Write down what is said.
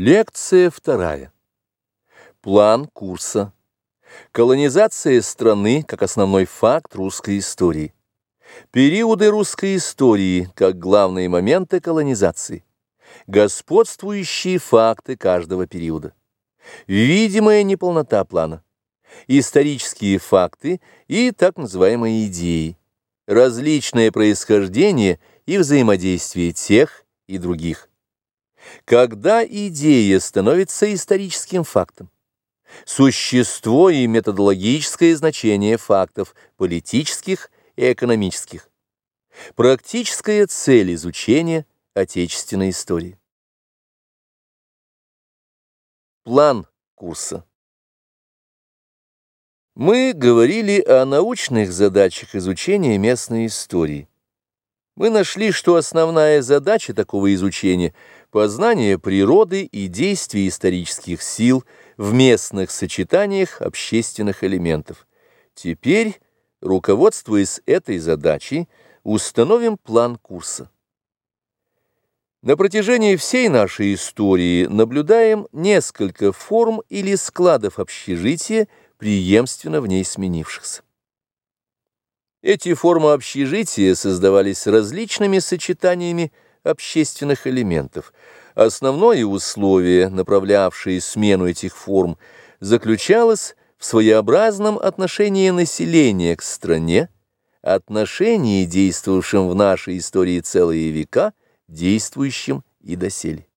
Лекция вторая. План курса. Колонизация страны как основной факт русской истории. Периоды русской истории как главные моменты колонизации. Господствующие факты каждого периода. Видимая неполнота плана. Исторические факты и так называемые идеи. Различное происхождение и взаимодействие тех и других когда идея становится историческим фактом. Существо и методологическое значение фактов политических и экономических. Практическая цель изучения отечественной истории. План курса. Мы говорили о научных задачах изучения местной истории. Мы нашли, что основная задача такого изучения – познание природы и действий исторических сил в местных сочетаниях общественных элементов. Теперь, руководствуясь этой задачей, установим план курса. На протяжении всей нашей истории наблюдаем несколько форм или складов общежития, преемственно в ней сменившихся. Эти формы общежития создавались различными сочетаниями общественных элементов. Основное условие, направлявшее смену этих форм, заключалось в своеобразном отношении населения к стране, отношении, действовавшем в нашей истории целые века, действующим и доселе.